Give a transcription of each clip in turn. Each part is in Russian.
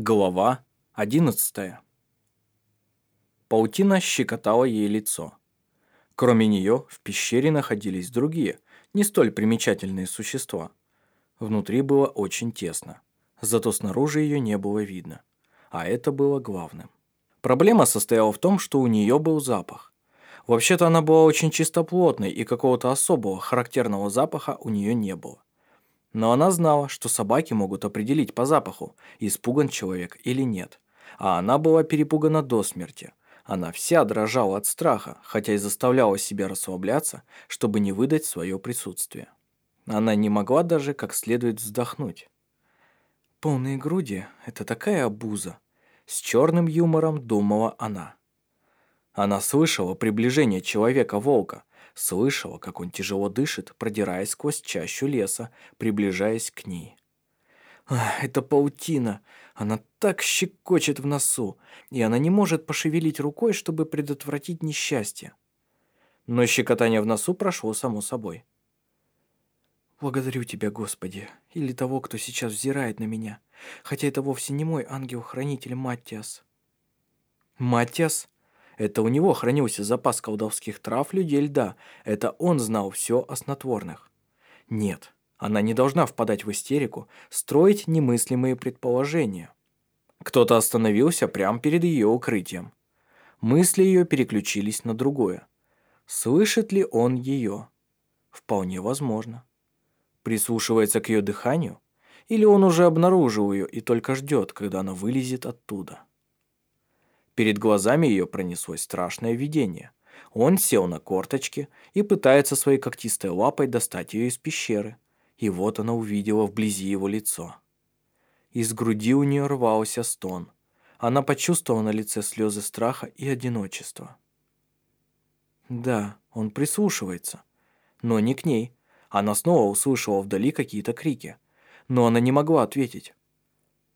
Глава 11 Паутина щекотала ей лицо. Кроме нее в пещере находились другие, не столь примечательные существа. Внутри было очень тесно, зато снаружи ее не было видно. А это было главным. Проблема состояла в том, что у нее был запах. Вообще-то она была очень чистоплотной, и какого-то особого характерного запаха у нее не было. Но она знала, что собаки могут определить по запаху, испуган человек или нет. А она была перепугана до смерти. Она вся дрожала от страха, хотя и заставляла себя расслабляться, чтобы не выдать свое присутствие. Она не могла даже как следует вздохнуть. «Полные груди — это такая обуза», — с черным юмором думала она. Она слышала приближение человека-волка, Слышала, как он тяжело дышит, продираясь сквозь чащу леса, приближаясь к ней. Это паутина. Она так щекочет в носу, и она не может пошевелить рукой, чтобы предотвратить несчастье. Но щекотание в носу прошло само собой. «Благодарю тебя, Господи, или того, кто сейчас взирает на меня, хотя это вовсе не мой ангел-хранитель Маттиас». «Маттиас? Это у него хранился запас колдовских трав людей льда. Это он знал все о снотворных. Нет, она не должна впадать в истерику, строить немыслимые предположения. Кто-то остановился прямо перед ее укрытием. Мысли ее переключились на другое. Слышит ли он ее? Вполне возможно. Прислушивается к ее дыханию? Или он уже обнаружил ее и только ждет, когда она вылезет оттуда? Перед глазами ее пронеслось страшное видение. Он сел на корточки и пытается своей когтистой лапой достать ее из пещеры. И вот она увидела вблизи его лицо. Из груди у нее рвался стон. Она почувствовала на лице слезы страха и одиночества. Да, он прислушивается. Но не к ней. Она снова услышала вдали какие-то крики. Но она не могла ответить.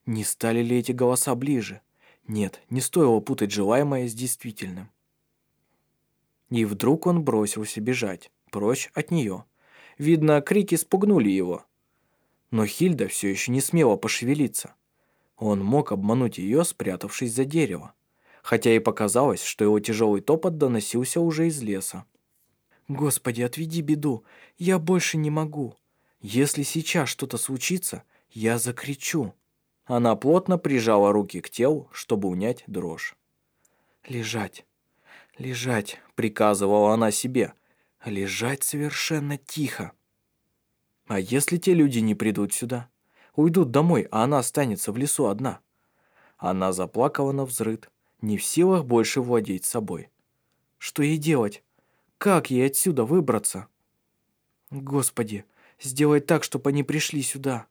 Не стали ли эти голоса ближе? Нет, не стоило путать желаемое с действительным. И вдруг он бросился бежать, прочь от нее. Видно, крики спугнули его. Но Хильда все еще не смела пошевелиться. Он мог обмануть ее, спрятавшись за дерево. Хотя и показалось, что его тяжелый топот доносился уже из леса. «Господи, отведи беду, я больше не могу. Если сейчас что-то случится, я закричу». Она плотно прижала руки к телу, чтобы унять дрожь. «Лежать, лежать», — приказывала она себе. «Лежать совершенно тихо». А если те люди не придут сюда? Уйдут домой, а она останется в лесу одна. Она заплакала на взрыд, не в силах больше владеть собой. Что ей делать? Как ей отсюда выбраться? Господи, сделай так, чтобы они пришли сюда.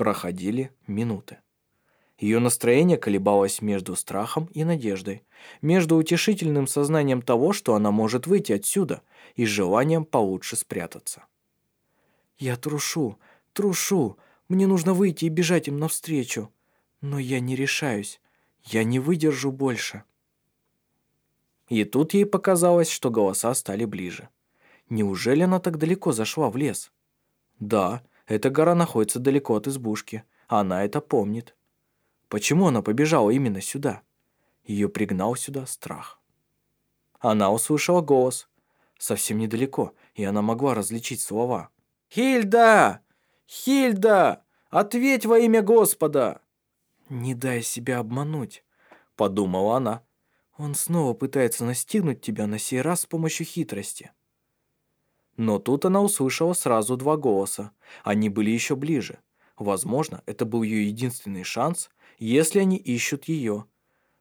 Проходили минуты. Ее настроение колебалось между страхом и надеждой, между утешительным сознанием того, что она может выйти отсюда, и желанием получше спрятаться. «Я трушу, трушу, мне нужно выйти и бежать им навстречу, но я не решаюсь, я не выдержу больше». И тут ей показалось, что голоса стали ближе. Неужели она так далеко зашла в лес? Да, эта гора находится далеко от избушки, а она это помнит. Почему она побежала именно сюда? Ее пригнал сюда страх. Она услышала голос. Совсем недалеко, и она могла различить слова. «Хильда! Хильда! Ответь во имя Господа!» «Не дай себя обмануть», — подумала она. «Он снова пытается настигнуть тебя на сей раз с помощью хитрости». Но тут она услышала сразу два голоса. Они были еще ближе. Возможно, это был ее единственный шанс, если они ищут ее.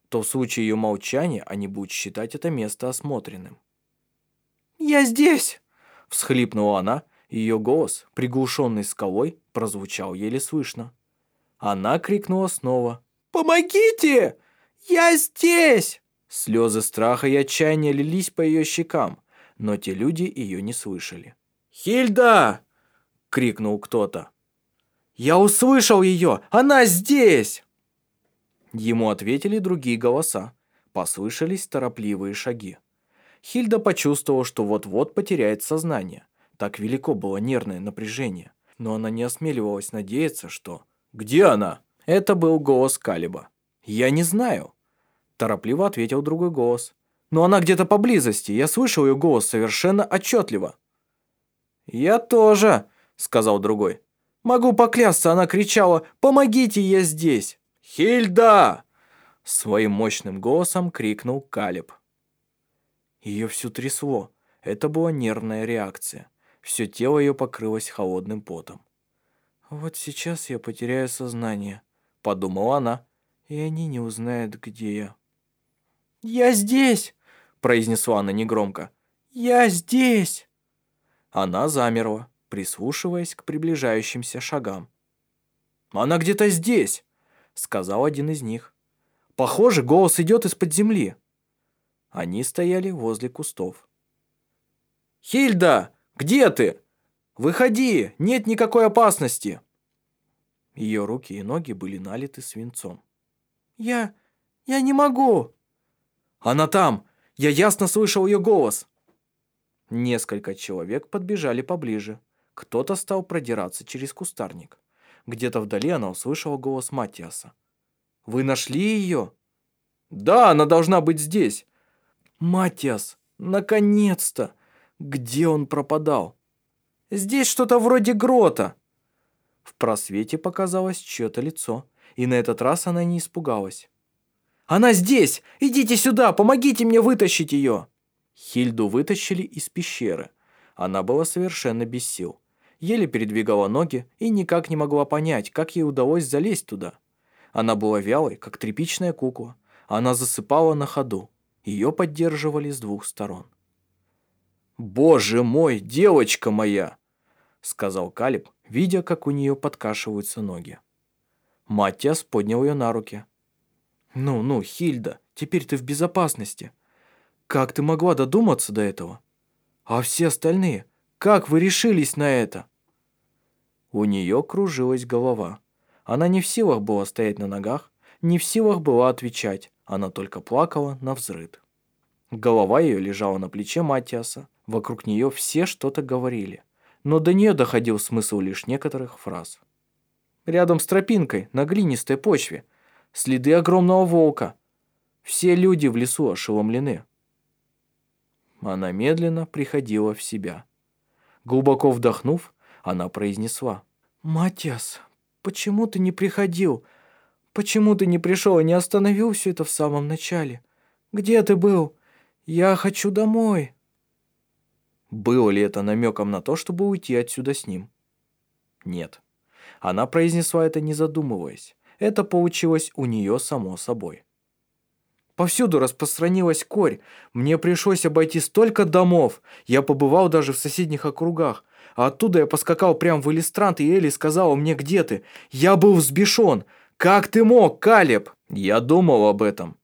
То в случае ее молчания они будут считать это место осмотренным. «Я здесь!» – всхлипнула она. Ее голос, приглушенный скалой, прозвучал еле слышно. Она крикнула снова. «Помогите! Я здесь!» Слезы страха и отчаяния лились по ее щекам но те люди ее не слышали. «Хильда!» — крикнул кто-то. «Я услышал ее! Она здесь!» Ему ответили другие голоса. Послышались торопливые шаги. Хильда почувствовала, что вот-вот потеряет сознание. Так велико было нервное напряжение. Но она не осмеливалась надеяться, что... «Где она?» Это был голос Калиба. «Я не знаю», – торопливо ответил другой голос. «Но она где-то поблизости, я слышал ее голос совершенно отчетливо». «Я тоже», – сказал другой. «Могу поклясться, она кричала «Помогите, я здесь!» «Хильда!» – своим мощным голосом крикнул Калиб. Ее всю трясло. Это была нервная реакция. Все тело ее покрылось холодным потом. «Вот сейчас я потеряю сознание», — подумала она, «и они не узнают, где я». «Я здесь!» — произнесла она негромко. «Я здесь!» Она замерла, прислушиваясь к приближающимся шагам. «Она где-то здесь!» — сказал один из них. «Похоже, голос идет из-под земли». Они стояли возле кустов. «Хильда, где ты? Выходи, нет никакой опасности!» Ее руки и ноги были налиты свинцом. «Я... я не могу!» «Она там! Я ясно слышал ее голос!» Несколько человек подбежали поближе. Кто-то стал продираться через кустарник. Где-то вдали она услышала голос Матиаса. «Вы нашли ее?» «Да, она должна быть здесь!» «Матиас, наконец-то! Где он пропадал?» «Здесь что-то вроде грота!» В просвете показалось чье-то лицо, и на этот раз она не испугалась. «Она здесь! Идите сюда! Помогите мне вытащить ее!» Хильду вытащили из пещеры. Она была совершенно без сил. Еле передвигала ноги и никак не могла понять, как ей удалось залезть туда. Она была вялой, как тряпичная кукла. Она засыпала на ходу. Ее поддерживали с двух сторон. «Боже мой, девочка моя!» сказал Калиб, видя, как у нее подкашиваются ноги. Матиас поднял ее на руки. «Ну, ну, Хильда, теперь ты в безопасности. Как ты могла додуматься до этого? А все остальные, как вы решились на это?» У нее кружилась голова. Она не в силах была стоять на ногах, не в силах была отвечать, она только плакала на взрыд. Голова ее лежала на плече Матиаса, вокруг нее все что-то говорили но до нее доходил смысл лишь некоторых фраз. Рядом с тропинкой, на глинистой почве, следы огромного волка. Все люди в лесу ошеломлены. Она медленно приходила в себя. Глубоко вдохнув, она произнесла. «Матиас, почему ты не приходил? Почему ты не пришел и не остановил все это в самом начале? Где ты был? Я хочу домой». Было ли это намеком на то, чтобы уйти отсюда с ним? Нет. Она произнесла это не задумываясь. Это получилось у нее само собой. Повсюду распространилась корь. Мне пришлось обойти столько домов. Я побывал даже в соседних округах. А оттуда я поскакал прямо в Элистрант, и Элли сказала мне, где ты. Я был взбешен. Как ты мог, Калеб? Я думал об этом,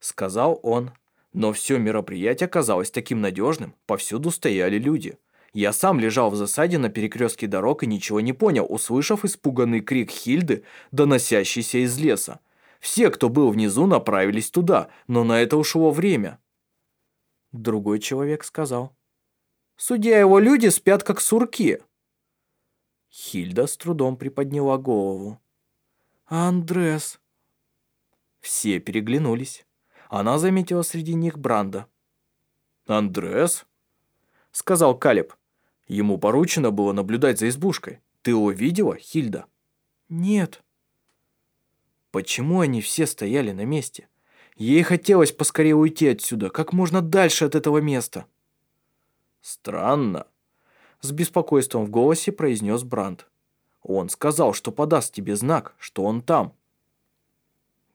сказал он, но все мероприятие оказалось таким надежным, повсюду стояли люди. Я сам лежал в засаде на перекрестке дорог и ничего не понял, услышав испуганный крик Хильды, доносящийся из леса. Все, кто был внизу, направились туда, но на это ушло время. Другой человек сказал. «Судья его люди спят, как сурки». Хильда с трудом приподняла голову. «Андрес». Все переглянулись. Она заметила среди них Бранда. «Андреас?» — сказал Калеб. Ему поручено было наблюдать за избушкой. Ты его видела, Хильда? Нет. Почему они все стояли на месте? Ей хотелось поскорее уйти отсюда, как можно дальше от этого места. Странно. С беспокойством в голосе произнес Бранд. Он сказал, что подаст тебе знак, что он там.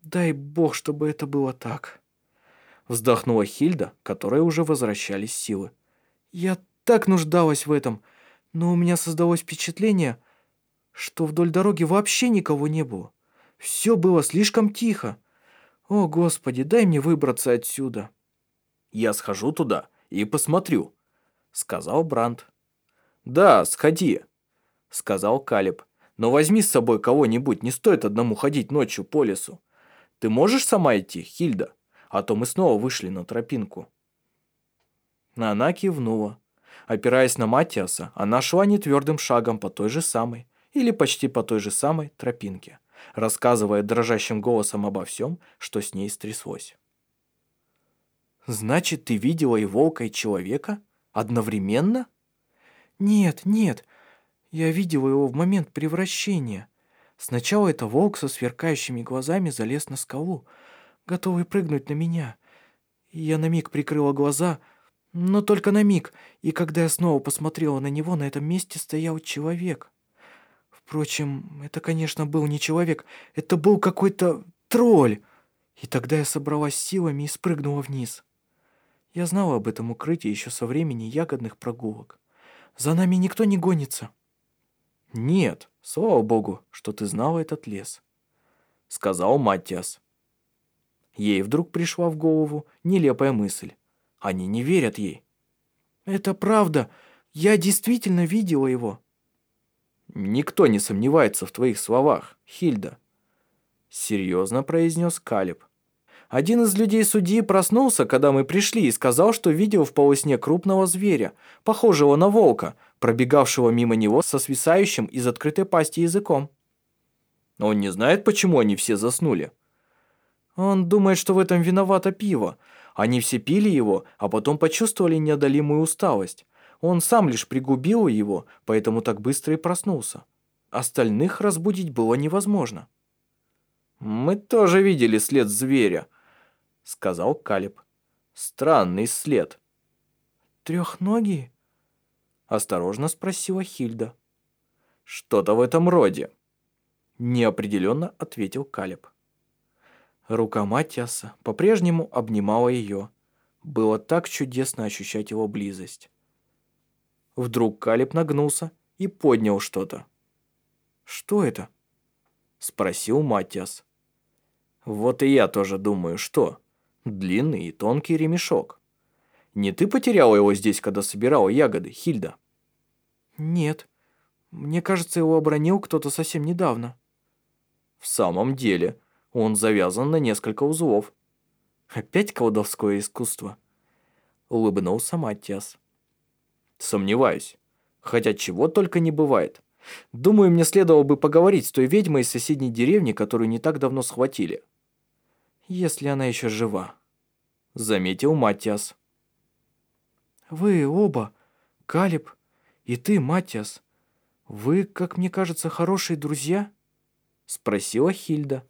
Дай бог, чтобы это было так. Вздохнула Хильда, которой уже возвращались силы. «Я так нуждалась в этом, но у меня создалось впечатление, что вдоль дороги вообще никого не было. Все было слишком тихо. О, Господи, дай мне выбраться отсюда». «Я схожу туда и посмотрю», — сказал Бранд. «Да, сходи», — сказал Калиб. «Но возьми с собой кого-нибудь, не стоит одному ходить ночью по лесу. Ты можешь сама идти, Хильда?» а то мы снова вышли на тропинку. Она кивнула. Опираясь на Матиаса, она шла нетвердым шагом по той же самой, или почти по той же самой тропинке. рассказывая дрожащим голосом обо всем, что с ней стряслось. «Значит, ты видела и волка, и человека? Одновременно?» «Нет, нет, я видела его в момент превращения. Сначала это волк со сверкающими глазами залез на скалу, готовый прыгнуть на меня. Я на миг прикрыла глаза, но только на миг, и когда я снова посмотрела на него, на этом месте стоял человек. Впрочем, это, конечно, был не человек, это был какой-то тролль. И тогда я собралась силами и спрыгнула вниз. Я знала об этом укрытии еще со времени ягодных прогулок. За нами никто не гонится. Нет, слава богу, что ты знала этот лес, сказал Матиас. Ей вдруг пришла в голову нелепая мысль. Они не верят ей. «Это правда. Я действительно видела его». «Никто не сомневается в твоих словах, Хильда», — серьезно произнес Калиб. «Один из людей судьи проснулся, когда мы пришли, и сказал, что видел в полусне крупного зверя, похожего на волка, пробегавшего мимо него со свисающим из открытой пасти языком». «Он не знает, почему они все заснули», он думает, что в этом виновато пиво. Они все пили его, а потом почувствовали неодолимую усталость. Он сам лишь пригубил его, поэтому так быстро и проснулся. Остальных разбудить было невозможно. «Мы тоже видели след зверя», — сказал Калиб. «Странный след». «Трехногий?» — осторожно спросила Хильда. «Что-то в этом роде», — неопределенно ответил Калиб. Рука Матиаса по-прежнему обнимала ее. Было так чудесно ощущать его близость. Вдруг Калиб нагнулся и поднял что-то. «Что это?» – спросил Матиас. «Вот и я тоже думаю, что? Длинный и тонкий ремешок. Не ты потеряла его здесь, когда собирала ягоды, Хильда?» «Нет. Мне кажется, его обронил кто-то совсем недавно». «В самом деле», он завязан на несколько узлов. Опять колдовское искусство. Улыбнулся Матиас. Сомневаюсь. Хотя чего только не бывает. Думаю, мне следовало бы поговорить с той ведьмой из соседней деревни, которую не так давно схватили. Если она еще жива. Заметил Матиас. Вы оба, Калиб и ты, Матиас, вы, как мне кажется, хорошие друзья? Спросила Хильда.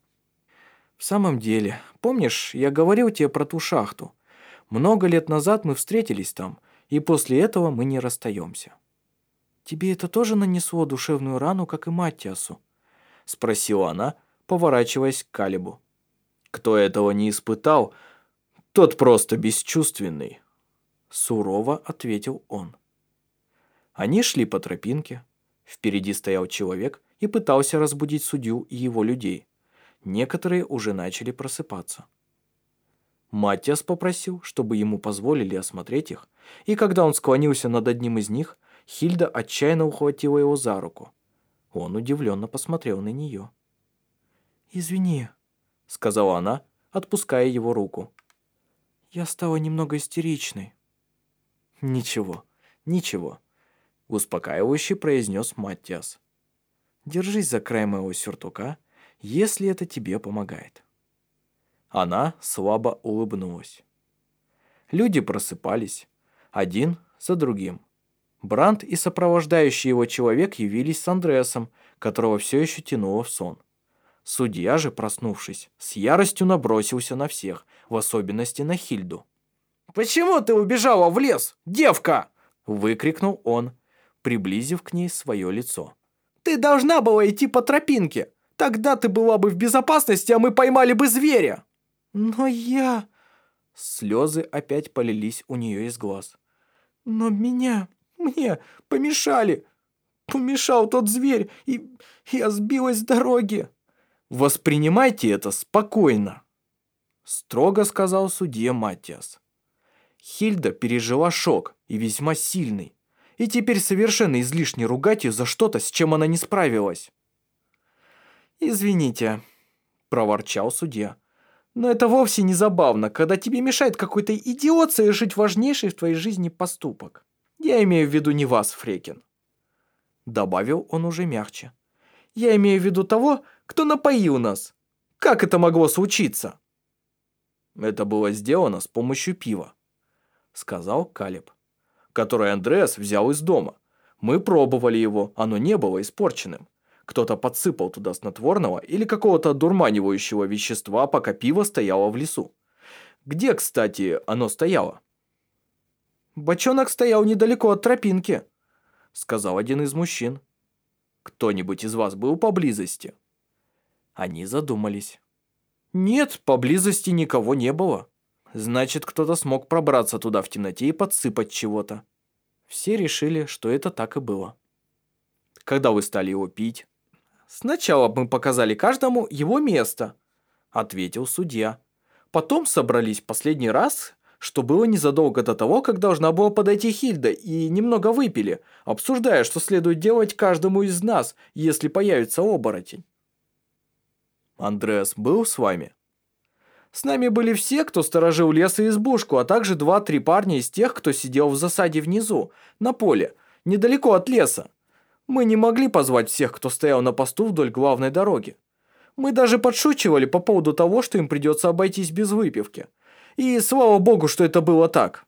«В самом деле, помнишь, я говорил тебе про ту шахту? Много лет назад мы встретились там, и после этого мы не расстаемся». «Тебе это тоже нанесло душевную рану, как и Маттиасу?» — спросила она, поворачиваясь к Калибу. «Кто этого не испытал, тот просто бесчувственный», — сурово ответил он. Они шли по тропинке. Впереди стоял человек и пытался разбудить судью и его людей. Некоторые уже начали просыпаться. Матиас попросил, чтобы ему позволили осмотреть их, и когда он склонился над одним из них, Хильда отчаянно ухватила его за руку. Он удивленно посмотрел на нее. «Извини», — сказала она, отпуская его руку. «Я стала немного истеричной». «Ничего, ничего», — успокаивающе произнес Матиас. «Держись за край моего сюртука если это тебе помогает». Она слабо улыбнулась. Люди просыпались, один за другим. Бранд и сопровождающий его человек явились с Андреасом, которого все еще тянуло в сон. Судья же, проснувшись, с яростью набросился на всех, в особенности на Хильду. «Почему ты убежала в лес, девка?» – выкрикнул он, приблизив к ней свое лицо. «Ты должна была идти по тропинке. Тогда ты была бы в безопасности, а мы поймали бы зверя. Но я... Слезы опять полились у нее из глаз. Но меня, мне помешали. Помешал тот зверь, и я сбилась с дороги. Воспринимайте это спокойно. Строго сказал судья Матиас. Хильда пережила шок и весьма сильный. И теперь совершенно излишне ругать ее за что-то, с чем она не справилась. «Извините», – проворчал судья. «Но это вовсе не забавно, когда тебе мешает какой-то идиот совершить важнейший в твоей жизни поступок. Я имею в виду не вас, Фрекин». Добавил он уже мягче. Я имею в виду того, кто напоил нас. Как это могло случиться?» «Это было сделано с помощью пива», — сказал Калиб, «который Андреас взял из дома. Мы пробовали его, оно не было испорченным. Кто-то подсыпал туда снотворного или какого-то одурманивающего вещества, пока пиво стояло в лесу. Где, кстати, оно стояло?» «Бочонок стоял недалеко от тропинки», — сказал один из мужчин. «Кто-нибудь из вас был поблизости?» Они задумались. «Нет, поблизости никого не было. Значит, кто-то смог пробраться туда в темноте и подсыпать чего-то». Все решили, что это так и было. «Когда вы стали его пить?» «Сначала мы показали каждому его место», — ответил судья. «Потом собрались последний раз, что было незадолго до того, как должна была подойти Хильда, и немного выпили, обсуждая, что следует делать каждому из нас, если появится оборотень». «Андреас был с вами?» С нами были все, кто сторожил лес и избушку, а также два-три парня из тех, кто сидел в засаде внизу, на поле, недалеко от леса. Мы не могли позвать всех, кто стоял на посту вдоль главной дороги. Мы даже подшучивали по поводу того, что им придется обойтись без выпивки. И слава богу, что это было так.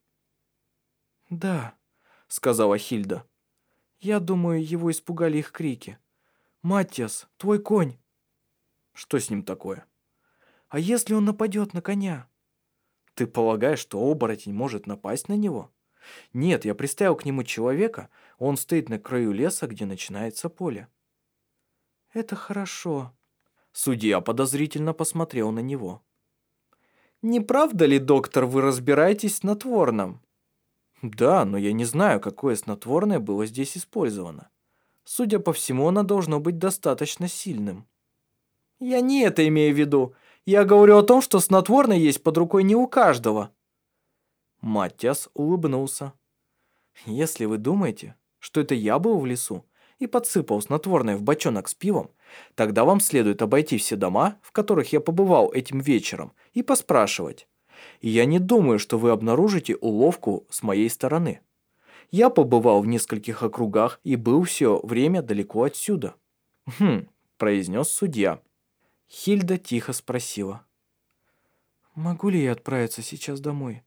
«Да», — сказала Хильда. «Я думаю, его испугали их крики. Матиас, твой конь». «Что с ним такое?» «А если он нападет на коня?» «Ты полагаешь, что оборотень может напасть на него?» Нет, я приставил к нему человека, он стоит на краю леса, где начинается поле. Это хорошо. Судья подозрительно посмотрел на него. Не правда ли, доктор, вы разбираетесь в снотворном? Да, но я не знаю, какое снотворное было здесь использовано. Судя по всему, оно должно быть достаточно сильным. Я не это имею в виду. Я говорю о том, что снотворное есть под рукой не у каждого. Матиас улыбнулся. «Если вы думаете, что это я был в лесу и подсыпал снотворное в бочонок с пивом, тогда вам следует обойти все дома, в которых я побывал этим вечером, и поспрашивать. И я не думаю, что вы обнаружите уловку с моей стороны. Я побывал в нескольких округах и был все время далеко отсюда». «Хм», – произнес судья. Хильда тихо спросила. «Могу ли я отправиться сейчас домой?»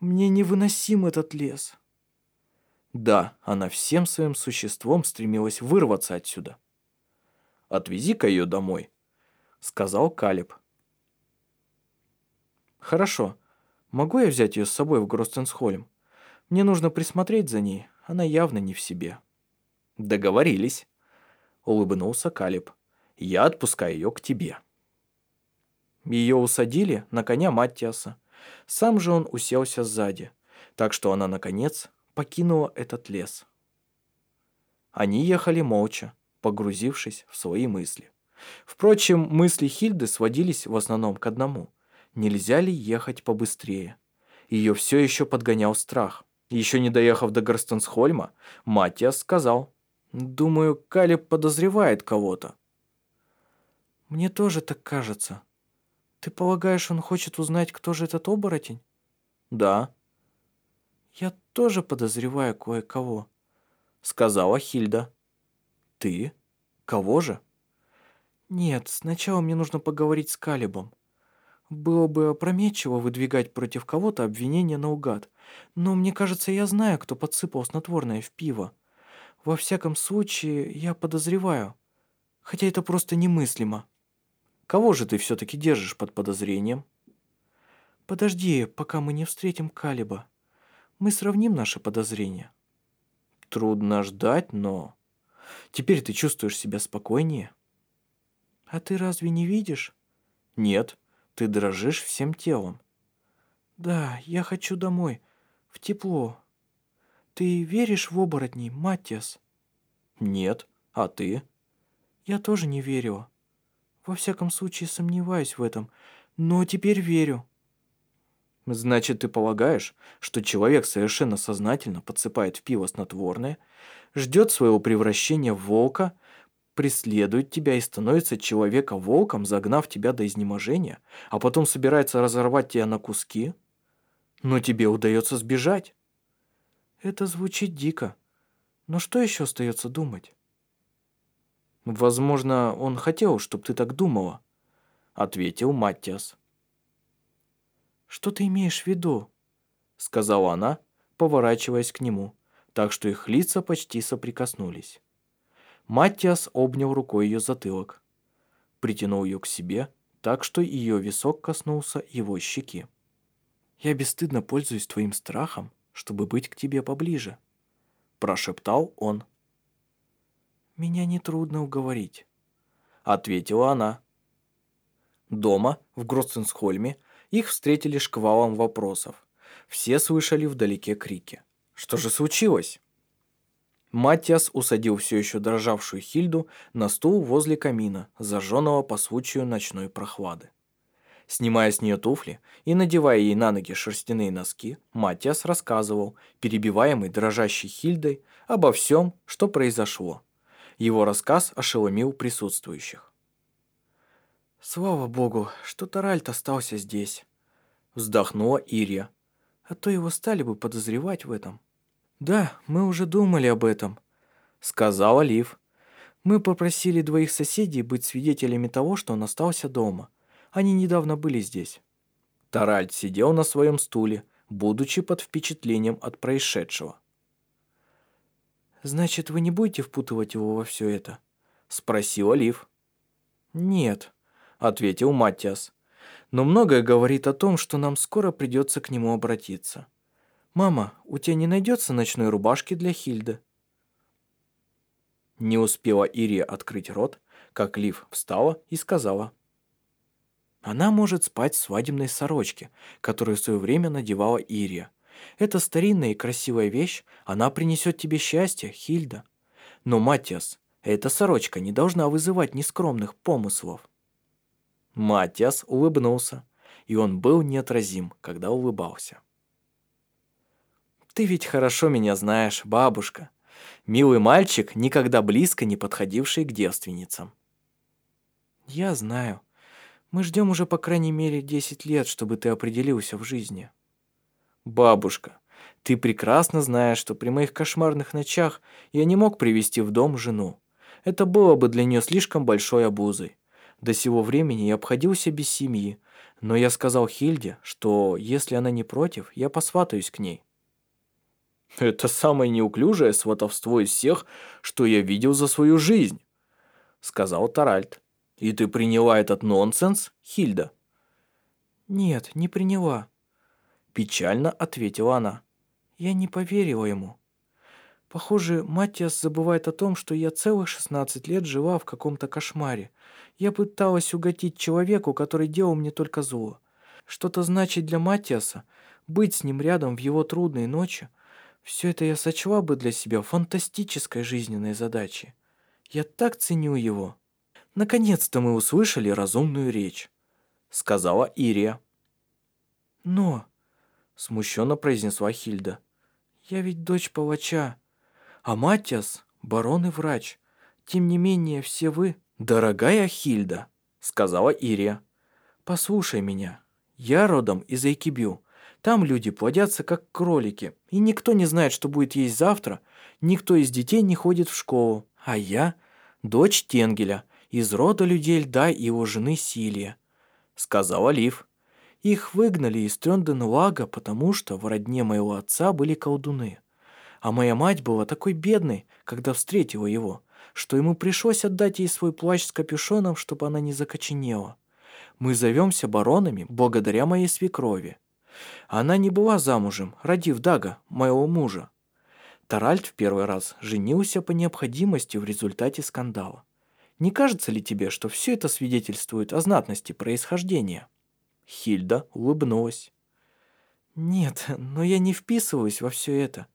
Мне невыносим этот лес. Да, она всем своим существом стремилась вырваться отсюда. «Отвези-ка ее домой», — сказал Калиб. «Хорошо. Могу я взять ее с собой в Гростенсхольм? Мне нужно присмотреть за ней, она явно не в себе». «Договорились», — улыбнулся Калиб. «Я отпускаю ее к тебе». Ее усадили на коня Маттиаса, сам же он уселся сзади, так что она, наконец, покинула этот лес. Они ехали молча, погрузившись в свои мысли. Впрочем, мысли Хильды сводились в основном к одному. Нельзя ли ехать побыстрее? Ее все еще подгонял страх. Еще не доехав до Гарстенсхольма, Матиас сказал, «Думаю, Калиб подозревает кого-то». «Мне тоже так кажется», «Ты полагаешь, он хочет узнать, кто же этот оборотень?» «Да». «Я тоже подозреваю кое-кого», — сказала Хильда. «Ты? Кого же?» «Нет, сначала мне нужно поговорить с Калибом. Было бы опрометчиво выдвигать против кого-то обвинения наугад, но мне кажется, я знаю, кто подсыпал снотворное в пиво. Во всяком случае, я подозреваю, хотя это просто немыслимо». Кого же ты все-таки держишь под подозрением? Подожди, пока мы не встретим Калиба. Мы сравним наши подозрения. Трудно ждать, но... Теперь ты чувствуешь себя спокойнее? А ты разве не видишь? Нет, ты дрожишь всем телом. Да, я хочу домой, в тепло. Ты веришь в оборотней, Матиас? Нет, а ты? Я тоже не верила. Во всяком случае, сомневаюсь в этом, но теперь верю. Значит, ты полагаешь, что человек совершенно сознательно подсыпает в пиво снотворное, ждет своего превращения в волка, преследует тебя и становится человека-волком, загнав тебя до изнеможения, а потом собирается разорвать тебя на куски? Но тебе удается сбежать. Это звучит дико. Но что еще остается думать? «Возможно, он хотел, чтобы ты так думала», — ответил Маттиас. «Что ты имеешь в виду?» — сказала она, поворачиваясь к нему, так что их лица почти соприкоснулись. Маттиас обнял рукой ее затылок, притянул ее к себе, так что ее висок коснулся его щеки. «Я бесстыдно пользуюсь твоим страхом, чтобы быть к тебе поближе», — прошептал он. «Меня нетрудно уговорить», — ответила она. Дома, в Гроссенсхольме, их встретили шквалом вопросов. Все слышали вдалеке крики. Что же случилось? Матиас усадил все еще дрожавшую Хильду на стул возле камина, зажженного по случаю ночной прохлады. Снимая с нее туфли и надевая ей на ноги шерстяные носки, Матиас рассказывал, перебиваемый дрожащей Хильдой, обо всем, что произошло. Его рассказ ошеломил присутствующих. «Слава богу, что Таральт остался здесь», — вздохнула Ирия. «А то его стали бы подозревать в этом». «Да, мы уже думали об этом», — сказала Лив. «Мы попросили двоих соседей быть свидетелями того, что он остался дома. Они недавно были здесь». Таральд сидел на своем стуле, будучи под впечатлением от происшедшего. «Значит, вы не будете впутывать его во все это?» — спросила Лив. «Нет», — ответил Матиас. «Но многое говорит о том, что нам скоро придется к нему обратиться». «Мама, у тебя не найдется ночной рубашки для Хильды?» Не успела Ирия открыть рот, как Лив встала и сказала. «Она может спать в свадебной сорочке, которую в свое время надевала Ирия. Это старинная и красивая вещь, она принесет тебе счастье, Хильда. Но, Матиас, эта сорочка не должна вызывать нескромных помыслов». Матиас улыбнулся, и он был неотразим, когда улыбался. Ты ведь хорошо меня знаешь, бабушка. Милый мальчик, никогда близко не подходивший к девственницам. Я знаю. Мы ждем уже по крайней мере 10 лет, чтобы ты определился в жизни. Бабушка, ты прекрасно знаешь, что при моих кошмарных ночах я не мог привести в дом жену. Это было бы для нее слишком большой обузой. До сего времени я обходился без семьи, но я сказал Хильде, что если она не против, я посватаюсь к ней. Это самое неуклюжее сватовство из всех, что я видел за свою жизнь, сказал Таральд. И ты приняла этот нонсенс, Хильда? Нет, не приняла, печально ответила она. Я не поверила ему. Похоже, Матиас забывает о том, что я целых 16 лет жила в каком-то кошмаре. Я пыталась угодить человеку, который делал мне только зло. Что-то значит для Матиаса быть с ним рядом в его трудные ночи – все это я сочла бы для себя фантастической жизненной задачей. Я так ценю его. Наконец-то мы услышали разумную речь, сказала Ирия. Но, смущенно произнесла Хильда, я ведь дочь палача, а Матиас – барон и врач. Тем не менее, все вы... Дорогая Хильда, сказала Ирия, послушай меня. Я родом из Эйкибю. Там люди плодятся как кролики, и никто не знает, что будет есть завтра, никто из детей не ходит в школу. А я – дочь Тенгеля, из рода людей льда и его жены Силия», – сказал Олив. «Их выгнали из Трёнденлага, потому что в родне моего отца были колдуны. А моя мать была такой бедной, когда встретила его, что ему пришлось отдать ей свой плащ с капюшоном, чтобы она не закоченела. Мы зовемся баронами благодаря моей свекрови. Она не была замужем, родив Дага, моего мужа. Таральд в первый раз женился по необходимости в результате скандала. Не кажется ли тебе, что все это свидетельствует о знатности происхождения?» Хильда улыбнулась. «Нет, но я не вписываюсь во все это.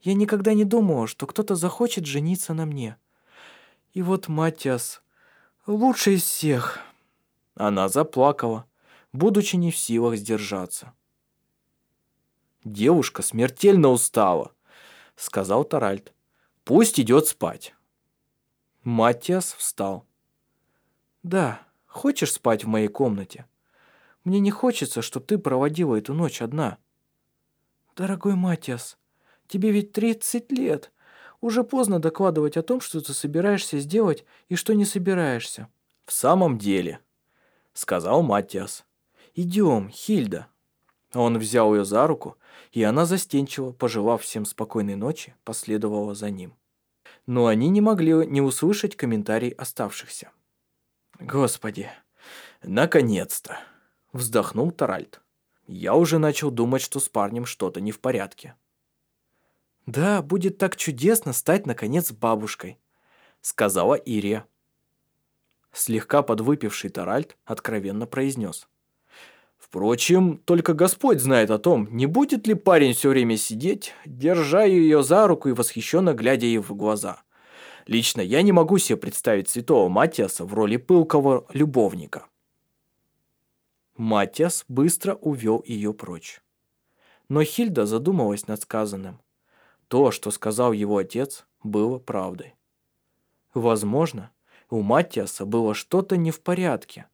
Я никогда не думала, что кто-то захочет жениться на мне. И вот Матиас лучший из всех». Она заплакала, будучи не в силах сдержаться. Девушка смертельно устала, сказал Таральд. Пусть идет спать. Матиас встал. Да, хочешь спать в моей комнате? Мне не хочется, чтобы ты проводила эту ночь одна. Дорогой Матиас, тебе ведь 30 лет. Уже поздно докладывать о том, что ты собираешься сделать и что не собираешься». «В самом деле», — сказал Матиас. «Идем, Хильда». Он взял ее за руку, и она застенчиво, пожелав всем спокойной ночи, последовала за ним. Но они не могли не услышать комментарий оставшихся. «Господи, наконец-то!» – вздохнул Таральд. «Я уже начал думать, что с парнем что-то не в порядке». «Да, будет так чудесно стать, наконец, бабушкой», – сказала Ирия. Слегка подвыпивший Таральд откровенно произнес. Впрочем, только Господь знает о том, не будет ли парень все время сидеть, держа ее за руку и восхищенно глядя ей в глаза. Лично я не могу себе представить святого Матиаса в роли пылкого любовника. Матиас быстро увел ее прочь. Но Хильда задумалась над сказанным. То, что сказал его отец, было правдой. Возможно, у Матиаса было что-то не в порядке.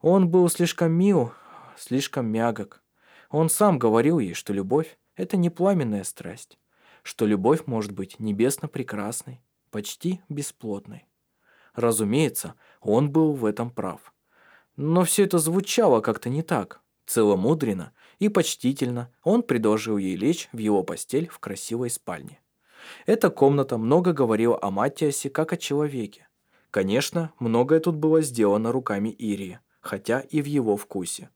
Он был слишком мил, слишком мягок. Он сам говорил ей, что любовь – это не пламенная страсть, что любовь может быть небесно прекрасной, почти бесплотной. Разумеется, он был в этом прав. Но все это звучало как-то не так. Целомудренно и почтительно он предложил ей лечь в его постель в красивой спальне. Эта комната много говорила о Матиасе как о человеке. Конечно, многое тут было сделано руками Ирии, хотя и в его вкусе.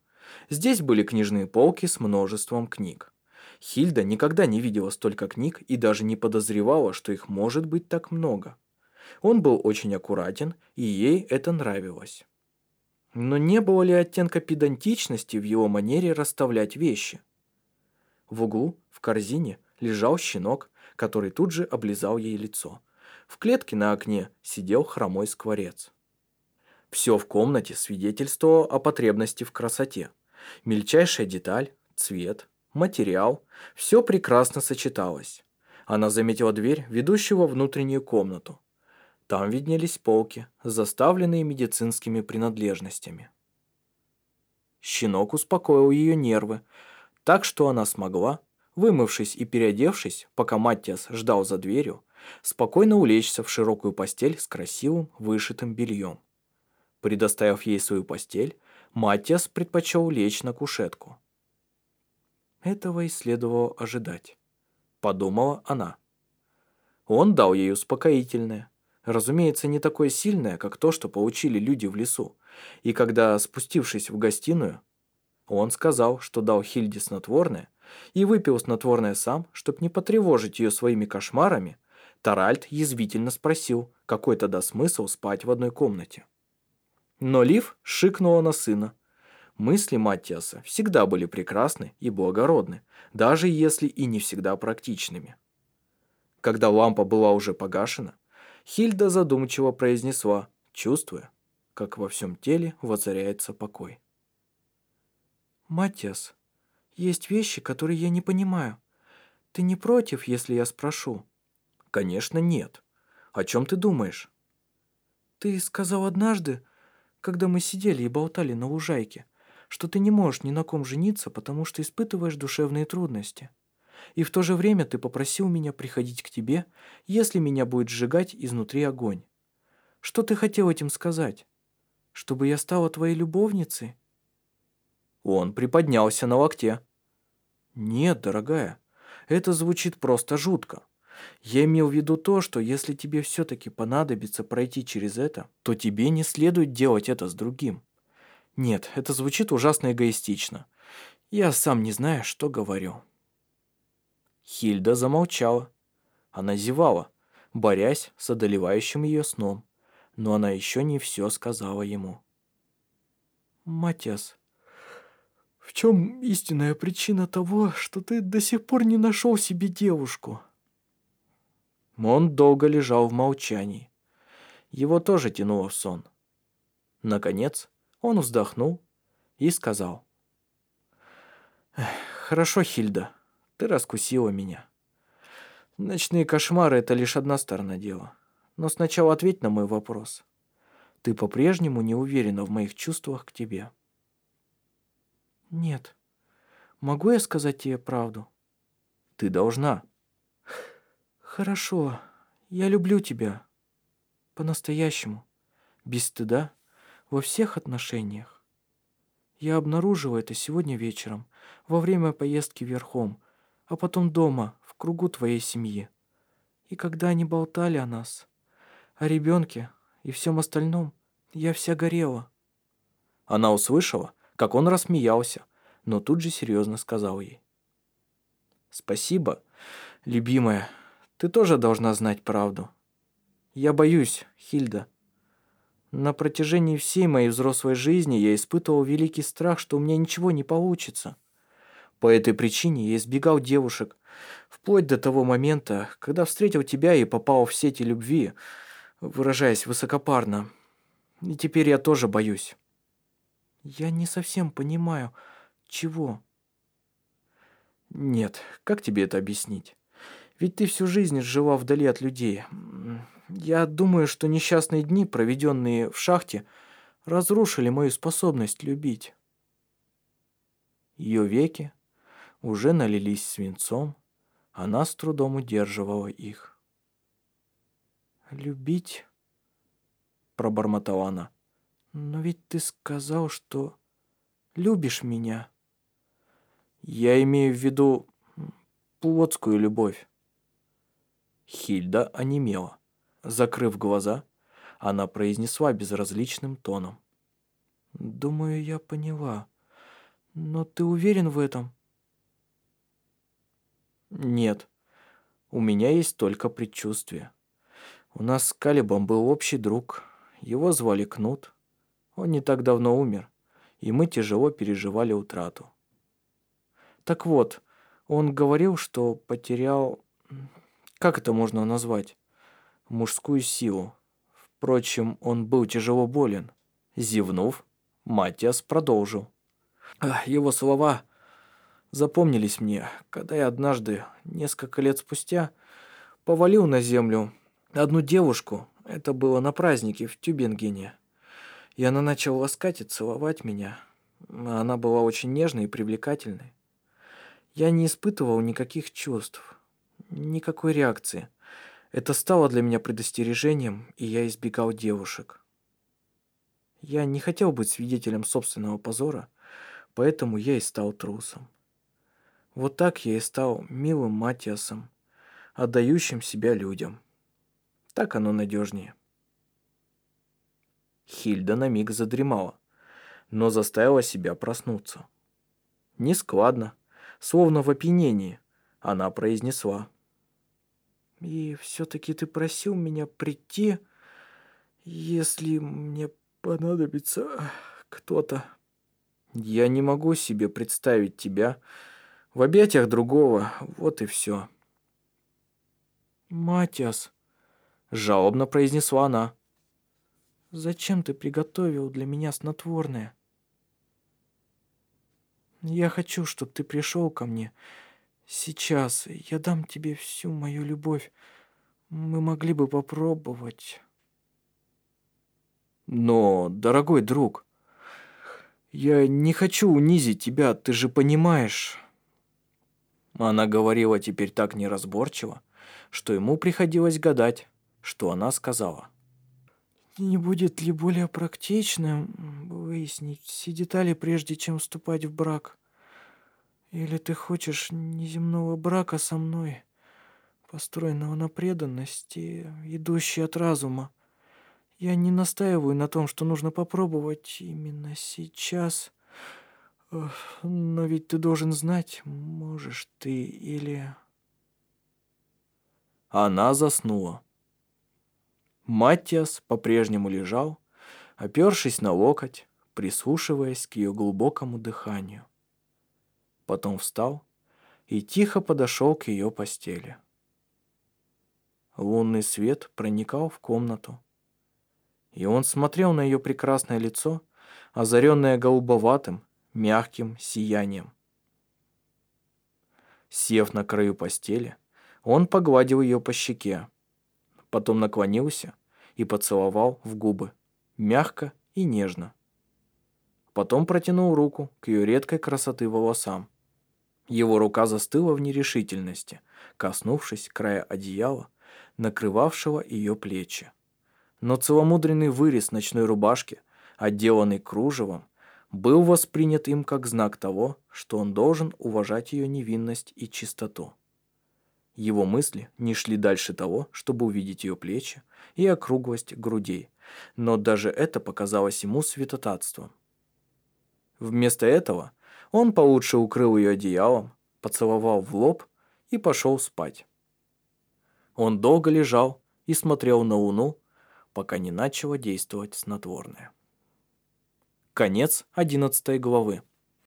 Здесь были книжные полки с множеством книг. Хильда никогда не видела столько книг и даже не подозревала, что их может быть так много. Он был очень аккуратен, и ей это нравилось. Но не было ли оттенка педантичности в его манере расставлять вещи? В углу, в корзине, лежал щенок, который тут же облизал ей лицо. В клетке на окне сидел хромой скворец. Все в комнате свидетельствовало о потребности в красоте. Мельчайшая деталь, цвет, материал – все прекрасно сочеталось. Она заметила дверь, ведущую во внутреннюю комнату. Там виднелись полки, заставленные медицинскими принадлежностями. Щенок успокоил ее нервы, так что она смогла, вымывшись и переодевшись, пока Маттиас ждал за дверью, спокойно улечься в широкую постель с красивым вышитым бельем. Предоставив ей свою постель, Матиас предпочел лечь на кушетку. Этого и следовало ожидать, подумала она. Он дал ей успокоительное, разумеется, не такое сильное, как то, что получили люди в лесу, и когда, спустившись в гостиную, он сказал, что дал Хильде снотворное, и выпил снотворное сам, чтобы не потревожить ее своими кошмарами, Таральд язвительно спросил, какой тогда смысл спать в одной комнате. Но Лив шикнула на сына. Мысли Маттиаса всегда были прекрасны и благородны, даже если и не всегда практичными. Когда лампа была уже погашена, Хильда задумчиво произнесла, чувствуя, как во всем теле воцаряется покой. «Маттиас, есть вещи, которые я не понимаю. Ты не против, если я спрошу?» «Конечно, нет. О чем ты думаешь?» «Ты сказал однажды, когда мы сидели и болтали на лужайке, что ты не можешь ни на ком жениться, потому что испытываешь душевные трудности. И в то же время ты попросил меня приходить к тебе, если меня будет сжигать изнутри огонь. Что ты хотел этим сказать? Чтобы я стала твоей любовницей?» Он приподнялся на локте. «Нет, дорогая, это звучит просто жутко. Я имел в виду то, что если тебе все-таки понадобится пройти через это, то тебе не следует делать это с другим. Нет, это звучит ужасно эгоистично. Я сам не знаю, что говорю. Хильда замолчала. Она зевала, борясь с одолевающим ее сном, но она еще не все сказала ему. «Матиас, в чем истинная причина того, что ты до сих пор не нашел себе девушку?» Он долго лежал в молчании. Его тоже тянуло в сон. Наконец, он вздохнул и сказал. «Хорошо, Хильда, ты раскусила меня. Ночные кошмары — это лишь одна сторона дела. Но сначала ответь на мой вопрос. Ты по-прежнему не уверена в моих чувствах к тебе?» «Нет. Могу я сказать тебе правду?» «Ты должна». Хорошо, я люблю тебя. По-настоящему. Без стыда. Во всех отношениях. Я обнаружила это сегодня вечером, во время поездки верхом, а потом дома, в кругу твоей семьи. И когда они болтали о нас, о ребенке и всем остальном, я вся горела. Она услышала, как он рассмеялся, но тут же серьезно сказал ей. «Спасибо, любимая, ты тоже должна знать правду. Я боюсь, Хильда. На протяжении всей моей взрослой жизни я испытывал великий страх, что у меня ничего не получится. По этой причине я избегал девушек, вплоть до того момента, когда встретил тебя и попал в сети любви, выражаясь высокопарно. И теперь я тоже боюсь. Я не совсем понимаю, чего. Нет, как тебе это объяснить? Ведь ты всю жизнь жила вдали от людей. Я думаю, что несчастные дни, проведенные в шахте, разрушили мою способность любить. Ее веки уже налились свинцом, она с трудом удерживала их. «Любить?» — пробормотала она. «Но ведь ты сказал, что любишь меня». «Я имею в виду плотскую любовь. Хильда онемела. Закрыв глаза, она произнесла безразличным тоном. «Думаю, я поняла. Но ты уверен в этом?» «Нет. У меня есть только предчувствие. У нас с Калибом был общий друг. Его звали Кнут. Он не так давно умер, и мы тяжело переживали утрату. Так вот, он говорил, что потерял как это можно назвать? Мужскую силу. Впрочем, он был тяжело болен. Зевнув, Матиас продолжил. Его слова запомнились мне, когда я однажды, несколько лет спустя, повалил на землю одну девушку. Это было на празднике в Тюбингене. И она начала ласкать и целовать меня. Она была очень нежной и привлекательной. Я не испытывал никаких чувств никакой реакции. Это стало для меня предостережением, и я избегал девушек. Я не хотел быть свидетелем собственного позора, поэтому я и стал трусом. Вот так я и стал милым Матиасом, отдающим себя людям. Так оно надежнее. Хильда на миг задремала, но заставила себя проснуться. Нескладно, словно в опьянении, она произнесла. И все-таки ты просил меня прийти, если мне понадобится кто-то. Я не могу себе представить тебя в объятиях другого, вот и все. Матиас, жалобно произнесла она. Зачем ты приготовил для меня снотворное? Я хочу, чтобы ты пришел ко мне Сейчас я дам тебе всю мою любовь. Мы могли бы попробовать. Но, дорогой друг, я не хочу унизить тебя, ты же понимаешь. Она говорила теперь так неразборчиво, что ему приходилось гадать, что она сказала. Не будет ли более практичным выяснить все детали, прежде чем вступать в брак? Или ты хочешь неземного брака со мной, построенного на преданности, идущей от разума? Я не настаиваю на том, что нужно попробовать именно сейчас. Но ведь ты должен знать, можешь ты или... Она заснула. Маттиас по-прежнему лежал, опершись на локоть, прислушиваясь к ее глубокому дыханию потом встал и тихо подошел к ее постели. Лунный свет проникал в комнату, и он смотрел на ее прекрасное лицо, озаренное голубоватым, мягким сиянием. Сев на краю постели, он погладил ее по щеке, потом наклонился и поцеловал в губы, мягко и нежно. Потом протянул руку к ее редкой красоты волосам Его рука застыла в нерешительности, коснувшись края одеяла, накрывавшего ее плечи. Но целомудренный вырез ночной рубашки, отделанный кружевом, был воспринят им как знак того, что он должен уважать ее невинность и чистоту. Его мысли не шли дальше того, чтобы увидеть ее плечи и округлость грудей, но даже это показалось ему святотатством. Вместо этого он получше укрыл ее одеялом, поцеловал в лоб и пошел спать. Он долго лежал и смотрел на луну, пока не начало действовать снотворное. Конец одиннадцатой главы.